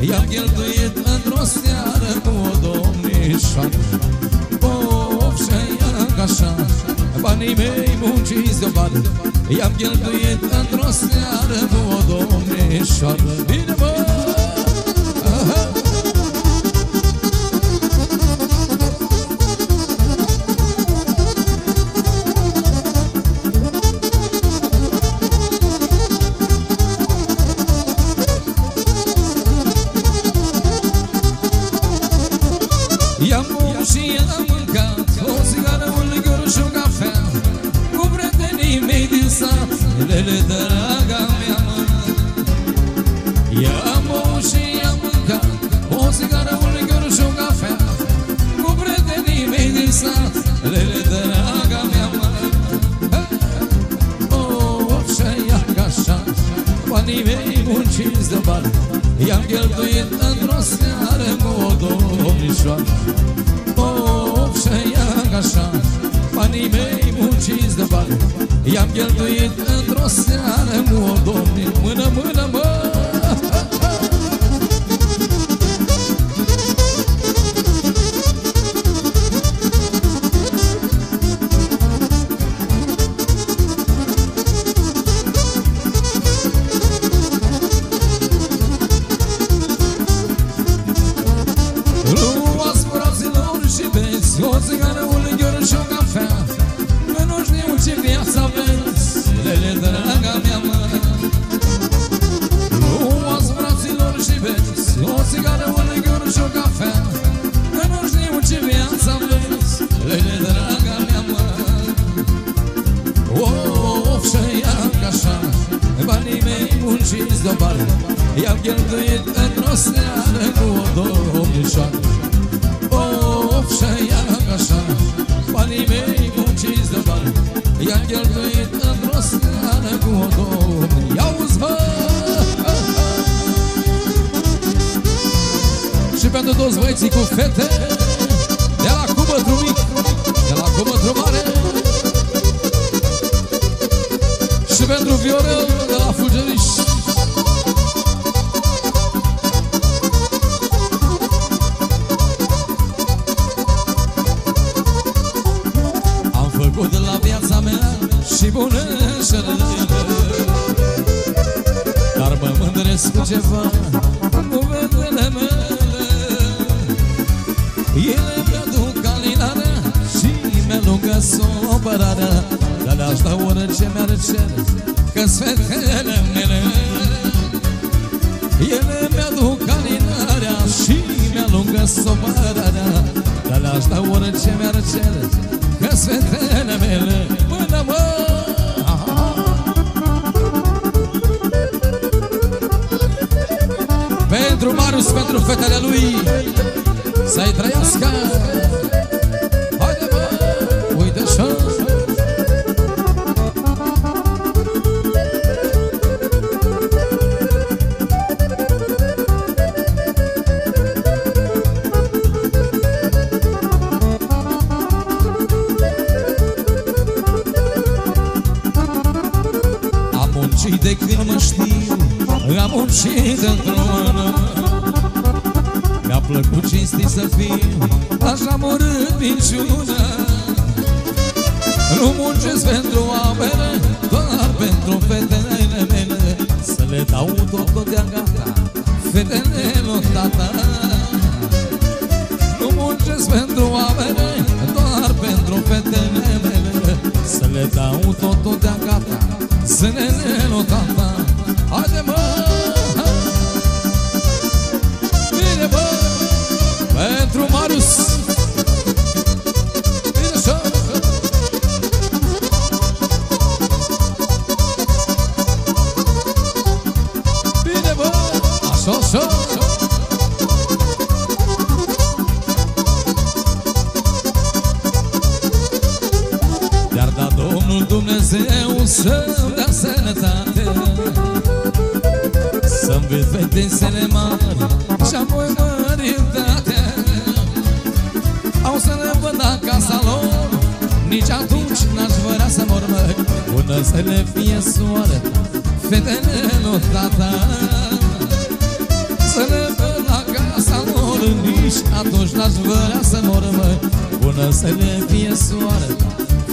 I-am cheltuit într-o seară Cu o domnișoară. Of, și ia ca așa Banii mei munciți de bani I-am cheltuit într-o seară Cu o domnișoară. Bine, mă! Sat Lele, draga mea, mă I-am băut și am mâncat O țigară, un licor și o cafea Cu prietenii mei din sat Lele, draga mea, mă Oh, și ia ca așa Banii mei munciți de bani I-am cheltuit într-o seară Cu o domnișoară I-am cheltuit într-o seară Cu o domnișoară Mână, mână, O țigară, toți băieții cu fete De la cubătru mic De la cubătru mare. Și pentru Viorel de la Fulgeriș. Am făcut de la viața mea și bune și rele Dar mă mândresc cu ceva Dar le-aș da orice mi-ar cere Că-s fetele mele Ele mi-aduc alinarea și mi-alungă supărarea Dar le-aș da orice mi-ar cere Că-s fetele mele Până mă Aha. Pentru Marius, pentru fetele lui Să-i trăiască muncit într-o mână Mi-a plăcut cinstit să fiu Așa morând minciună Nu muncesc pentru apere Doar pentru fetele mele. Să le dau totul de gata Fetele lui tata Nu muncesc pentru apere Doar pentru fetele mele. Să le dau totul de gata Zânele lui tata Haide mă Dumnezeu Dumnezeu să-mi dea sănătate Să-mi văd fetesele mari Și apoi măritate Au să le văd acasă lor Nici atunci n-aș vrea să mor mări Până să le fie soare Fetele lui tata Să le văd la casa lor Nici atunci n-aș vrea să mor mări Până să le fie soare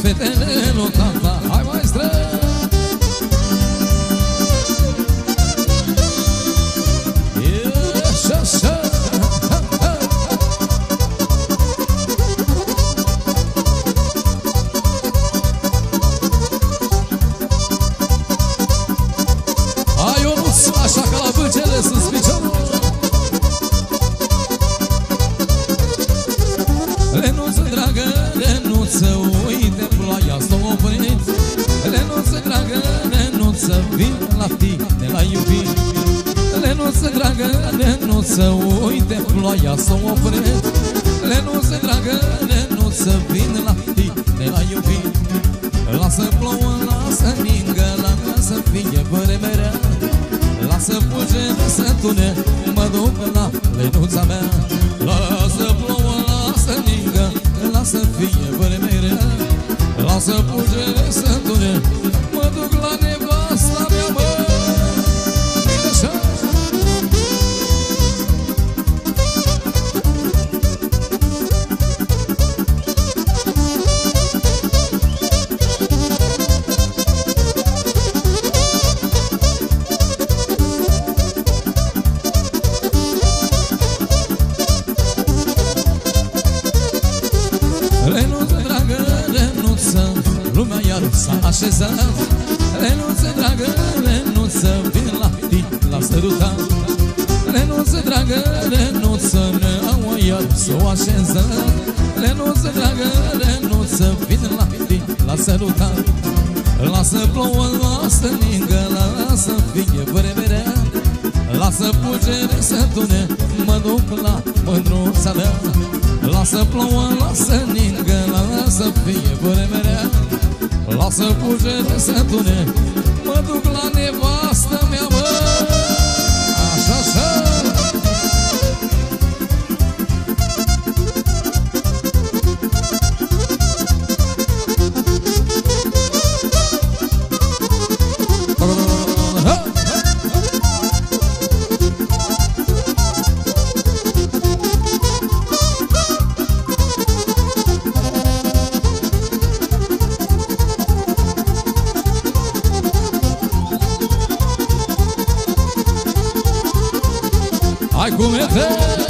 Fetele lui tata Hai mai strâng Să uite ploaia să o opresc. Lenuță dragă, lenuță vin la tine la iubit. Lasă plouă, lasă ningă, lasă fie vremea Lasă pugere să tune, mă duc la lenuța mea. Lasă plouă, lasă ningă, lasă fie vremea Lasă pugere să tune, mă duc la nevasta așezat Lenuță, dragă, lenuță, vin la tine, la sărutat Lenuță, dragă, lenuță, ne au iar să o așezăm. Lenuță, dragă, lenuță, vin la tine, la sărutat Lasă plouă, lasă ningă, lasă fie vremea Lasă pugere să tune, mă duc la mândruța mea. Lasă plouă, lasă ningă, lasă fie vremea Lasă pujele să tune vai cometer.